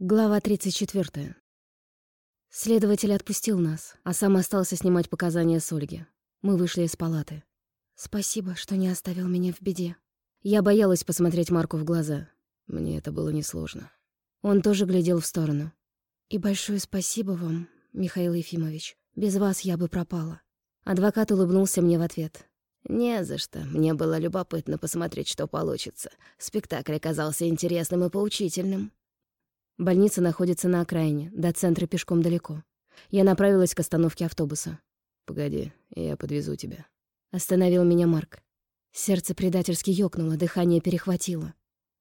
Глава 34. Следователь отпустил нас, а сам остался снимать показания с Ольги. Мы вышли из палаты. «Спасибо, что не оставил меня в беде». Я боялась посмотреть Марку в глаза. Мне это было несложно. Он тоже глядел в сторону. «И большое спасибо вам, Михаил Ефимович. Без вас я бы пропала». Адвокат улыбнулся мне в ответ. «Не за что. Мне было любопытно посмотреть, что получится. Спектакль оказался интересным и поучительным». Больница находится на окраине, до центра пешком далеко. Я направилась к остановке автобуса. «Погоди, я подвезу тебя». Остановил меня Марк. Сердце предательски ёкнуло, дыхание перехватило.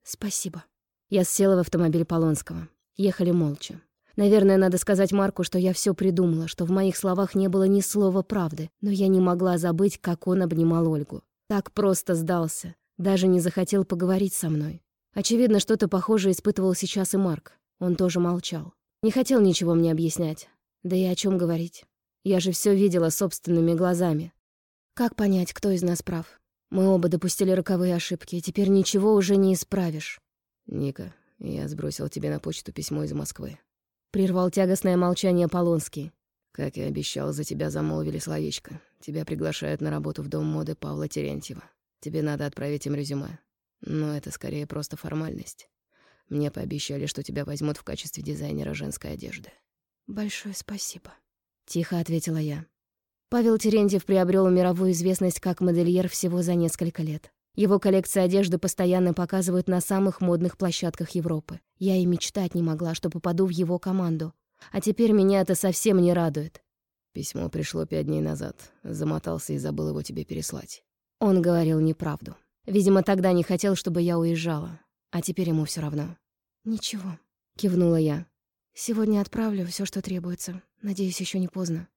«Спасибо». Я села в автомобиль Полонского. Ехали молча. Наверное, надо сказать Марку, что я все придумала, что в моих словах не было ни слова правды, но я не могла забыть, как он обнимал Ольгу. Так просто сдался, даже не захотел поговорить со мной. Очевидно, что-то похожее испытывал сейчас и Марк. Он тоже молчал. Не хотел ничего мне объяснять. Да и о чем говорить. Я же все видела собственными глазами. Как понять, кто из нас прав? Мы оба допустили роковые ошибки, и теперь ничего уже не исправишь. «Ника, я сбросил тебе на почту письмо из Москвы». Прервал тягостное молчание Полонский. «Как и обещал, за тебя замолвили словечко. Тебя приглашают на работу в Дом моды Павла Терентьева. Тебе надо отправить им резюме. Но это скорее просто формальность. Мне пообещали, что тебя возьмут в качестве дизайнера женской одежды». «Большое спасибо», — тихо ответила я. Павел Терентьев приобрел мировую известность как модельер всего за несколько лет. Его коллекция одежды постоянно показывают на самых модных площадках Европы. Я и мечтать не могла, что попаду в его команду. А теперь меня это совсем не радует. Письмо пришло пять дней назад. Замотался и забыл его тебе переслать. Он говорил неправду. Видимо, тогда не хотел, чтобы я уезжала. А теперь ему все равно. «Ничего», — кивнула я. «Сегодня отправлю все, что требуется. Надеюсь, еще не поздно».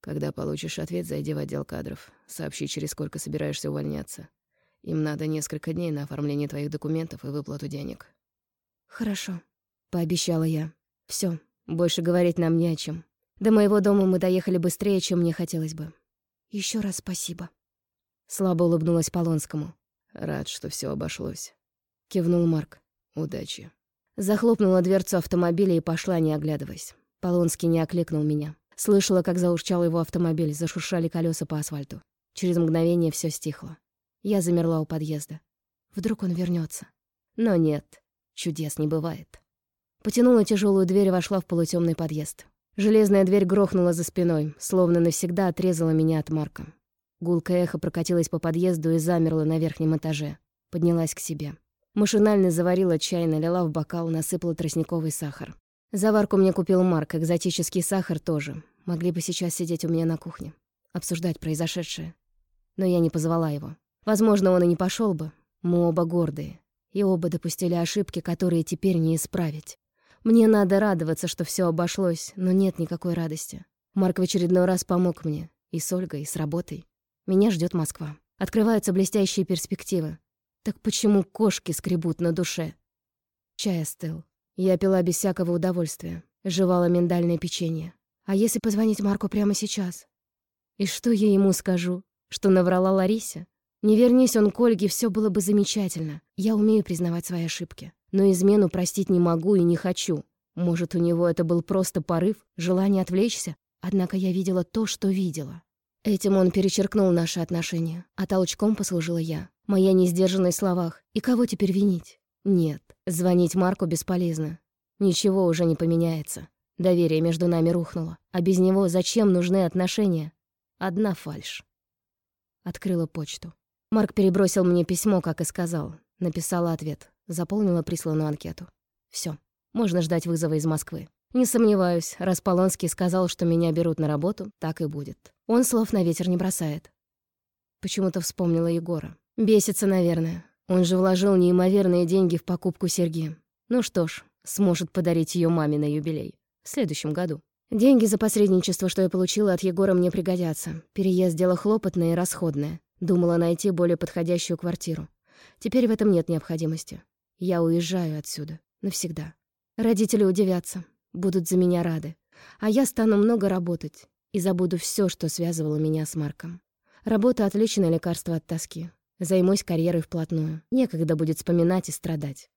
«Когда получишь ответ, зайди в отдел кадров. Сообщи, через сколько собираешься увольняться. Им надо несколько дней на оформление твоих документов и выплату денег». «Хорошо», — пообещала я. Все, больше говорить нам не о чем. До моего дома мы доехали быстрее, чем мне хотелось бы. Еще раз спасибо». Слабо улыбнулась Полонскому. «Рад, что все обошлось». — кивнул Марк. «Удачи». Захлопнула дверцу автомобиля и пошла, не оглядываясь. Полонский не окликнул меня. Слышала, как заурчал его автомобиль, зашуршали колеса по асфальту. Через мгновение все стихло. Я замерла у подъезда. Вдруг он вернется. Но нет, чудес не бывает. Потянула тяжелую дверь и вошла в полутемный подъезд. Железная дверь грохнула за спиной, словно навсегда отрезала меня от Марка. Гулкое эхо прокатилось по подъезду и замерло на верхнем этаже. Поднялась к себе. Машинально заварила чай, налила в бокал, насыпала тростниковый сахар. Заварку мне купил Марк, экзотический сахар тоже. Могли бы сейчас сидеть у меня на кухне, обсуждать произошедшее. Но я не позвала его. Возможно, он и не пошел бы. Мы оба гордые. И оба допустили ошибки, которые теперь не исправить. Мне надо радоваться, что все обошлось, но нет никакой радости. Марк в очередной раз помог мне. И с Ольгой, и с работой. Меня ждет Москва. Открываются блестящие перспективы. Так почему кошки скребут на душе? Чай остыл. Я пила без всякого удовольствия. Жевала миндальное печенье. А если позвонить Марку прямо сейчас? И что я ему скажу? Что наврала Ларисе? Не вернись он к Ольге, все было бы замечательно. Я умею признавать свои ошибки. Но измену простить не могу и не хочу. Может, у него это был просто порыв, желание отвлечься? Однако я видела то, что видела. Этим он перечеркнул наши отношения, а толчком послужила я. Моя несдержанность в словах. И кого теперь винить? Нет, звонить Марку бесполезно. Ничего уже не поменяется. Доверие между нами рухнуло. А без него зачем нужны отношения? Одна фальшь. Открыла почту. Марк перебросил мне письмо, как и сказал. Написала ответ. Заполнила присланную анкету. Все, можно ждать вызова из Москвы. Не сомневаюсь, раз Полонский сказал, что меня берут на работу, так и будет. Он слов на ветер не бросает. Почему-то вспомнила Егора. Бесится, наверное. Он же вложил неимоверные деньги в покупку серьги. Ну что ж, сможет подарить ее маме на юбилей. В следующем году. Деньги за посредничество, что я получила от Егора, мне пригодятся. Переезд — дело хлопотное и расходное. Думала найти более подходящую квартиру. Теперь в этом нет необходимости. Я уезжаю отсюда. Навсегда. Родители удивятся. Будут за меня рады. А я стану много работать. И забуду все, что связывало меня с Марком. Работа — отличное лекарство от тоски. Займусь карьерой вплотную. Некогда будет вспоминать и страдать.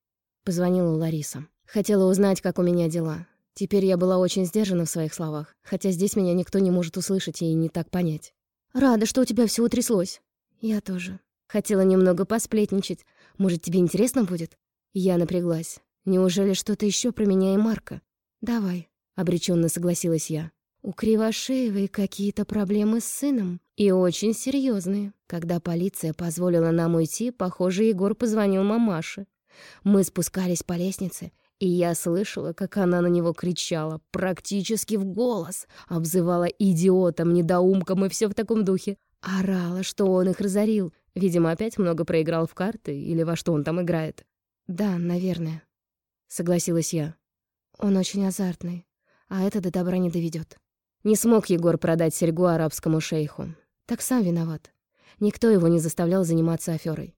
Позвонила Лариса. Хотела узнать, как у меня дела. Теперь я была очень сдержана в своих словах, хотя здесь меня никто не может услышать и не так понять. «Рада, что у тебя все утряслось». «Я тоже. Хотела немного посплетничать. Может, тебе интересно будет?» Я напряглась. «Неужели что-то еще про меня и Марка?» «Давай», — обреченно согласилась я. «У Кривошеевой какие-то проблемы с сыном, и очень серьезные. Когда полиция позволила нам уйти, похоже, Егор позвонил мамаше. Мы спускались по лестнице, и я слышала, как она на него кричала, практически в голос, обзывала идиотом, недоумком и все в таком духе. Орала, что он их разорил. Видимо, опять много проиграл в карты или во что он там играет. «Да, наверное», — согласилась я. «Он очень азартный, а это до добра не доведет. Не смог Егор продать серьгу арабскому шейху. Так сам виноват. Никто его не заставлял заниматься аферой.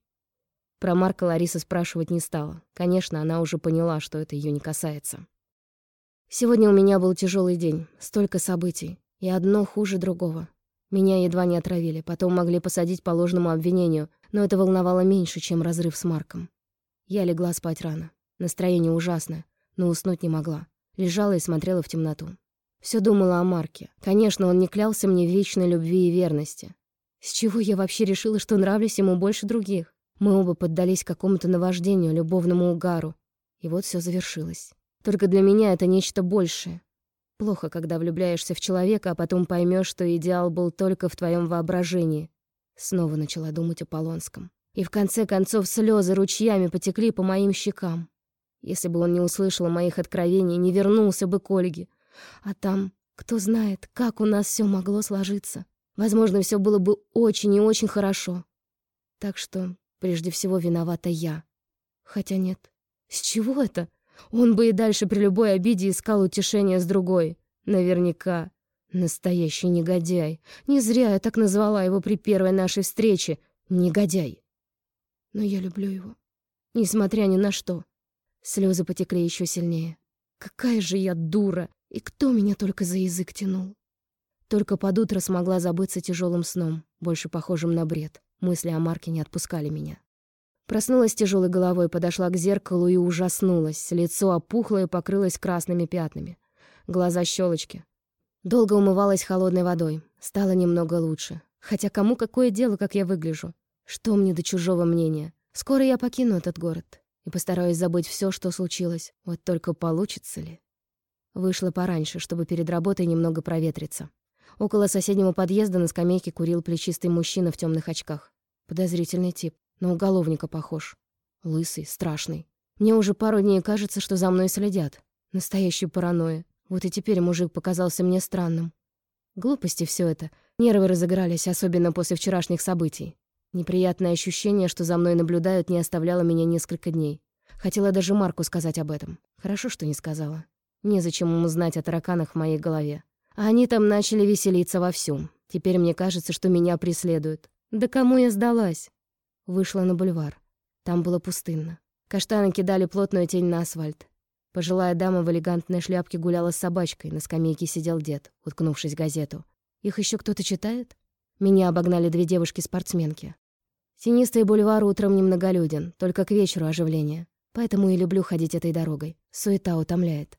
Про Марка Лариса спрашивать не стала. Конечно, она уже поняла, что это ее не касается. Сегодня у меня был тяжелый день, столько событий, и одно хуже другого. Меня едва не отравили, потом могли посадить по ложному обвинению, но это волновало меньше, чем разрыв с Марком. Я легла спать рано. Настроение ужасное, но уснуть не могла. Лежала и смотрела в темноту. Все думала о Марке. Конечно, он не клялся мне в вечной любви и верности. С чего я вообще решила, что нравлюсь ему больше других? Мы оба поддались какому-то наваждению, любовному угару. И вот все завершилось. Только для меня это нечто большее. Плохо, когда влюбляешься в человека, а потом поймешь, что идеал был только в твоем воображении. Снова начала думать о Полонском. И в конце концов слезы ручьями потекли по моим щекам. Если бы он не услышал моих откровений, не вернулся бы к Ольге. А там, кто знает, как у нас все могло сложиться. Возможно, все было бы очень и очень хорошо. Так что Прежде всего виновата я. Хотя нет. С чего это? Он бы и дальше при любой обиде искал утешения с другой. Наверняка. Настоящий негодяй. Не зря я так назвала его при первой нашей встрече. Негодяй. Но я люблю его. Несмотря ни на что. Слезы потекли еще сильнее. Какая же я дура! И кто меня только за язык тянул? Только под утро смогла забыться тяжелым сном, больше похожим на бред. Мысли о Марке не отпускали меня. Проснулась тяжелой головой, подошла к зеркалу и ужаснулась. Лицо опухло и покрылось красными пятнами. Глаза щелочки. Долго умывалась холодной водой. Стало немного лучше. Хотя кому какое дело, как я выгляжу? Что мне до чужого мнения? Скоро я покину этот город и постараюсь забыть все, что случилось. Вот только получится ли? Вышла пораньше, чтобы перед работой немного проветриться. Около соседнего подъезда на скамейке курил плечистый мужчина в темных очках. Подозрительный тип, на уголовника похож. Лысый, страшный. Мне уже пару дней кажется, что за мной следят. Настоящая паранойя. Вот и теперь мужик показался мне странным. Глупости все это. Нервы разыгрались, особенно после вчерашних событий. Неприятное ощущение, что за мной наблюдают, не оставляло меня несколько дней. Хотела даже Марку сказать об этом. Хорошо, что не сказала. Незачем ему знать о тараканах в моей голове. Они там начали веселиться вовсю. Теперь мне кажется, что меня преследуют. Да кому я сдалась? Вышла на бульвар. Там было пустынно. Каштаны кидали плотную тень на асфальт. Пожилая дама в элегантной шляпке гуляла с собачкой, на скамейке сидел дед, уткнувшись в газету. Их еще кто-то читает? Меня обогнали две девушки-спортсменки. Тенистый бульвар утром немноголюден, только к вечеру оживление. Поэтому и люблю ходить этой дорогой. Суета утомляет.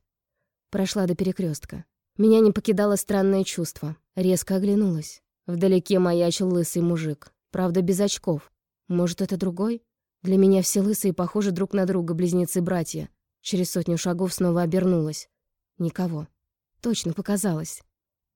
Прошла до перекрестка. Меня не покидало странное чувство. Резко оглянулась. Вдалеке маячил лысый мужик. Правда, без очков. Может, это другой? Для меня все лысые похожи друг на друга, близнецы-братья. Через сотню шагов снова обернулась. Никого. Точно показалось.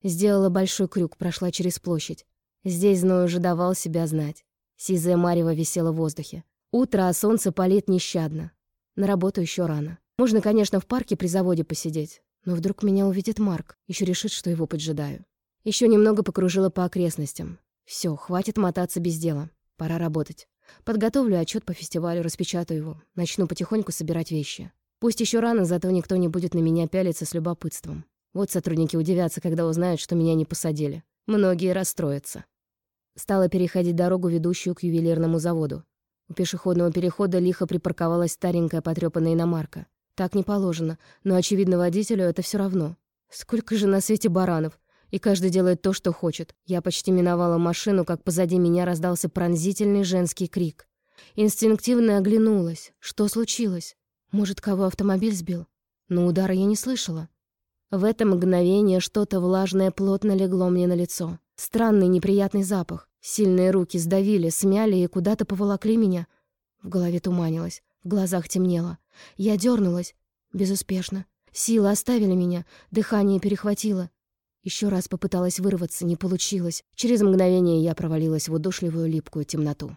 Сделала большой крюк, прошла через площадь. Здесь Зной уже давал себя знать. Сизая марево висела в воздухе. Утро, а солнце палит нещадно. На работу еще рано. Можно, конечно, в парке при заводе посидеть. Но вдруг меня увидит Марк, еще решит, что его поджидаю. Еще немного покружила по окрестностям. Все, хватит мотаться без дела. Пора работать. Подготовлю отчет по фестивалю, распечатаю его. Начну потихоньку собирать вещи. Пусть еще рано, зато никто не будет на меня пялиться с любопытством. Вот сотрудники удивятся, когда узнают, что меня не посадили. Многие расстроятся. Стала переходить дорогу, ведущую к ювелирному заводу. У пешеходного перехода лихо припарковалась старенькая потрёпанная иномарка. Так не положено, но, очевидно, водителю это все равно. Сколько же на свете баранов, и каждый делает то, что хочет. Я почти миновала машину, как позади меня раздался пронзительный женский крик. Инстинктивно оглянулась. Что случилось? Может, кого автомобиль сбил? Но удара я не слышала. В это мгновение что-то влажное плотно легло мне на лицо. Странный неприятный запах. Сильные руки сдавили, смяли и куда-то поволокли меня. В голове туманилось, в глазах темнело. Я дернулась. Безуспешно. Силы оставили меня, дыхание перехватило. Еще раз попыталась вырваться, не получилось. Через мгновение я провалилась в удушливую липкую темноту.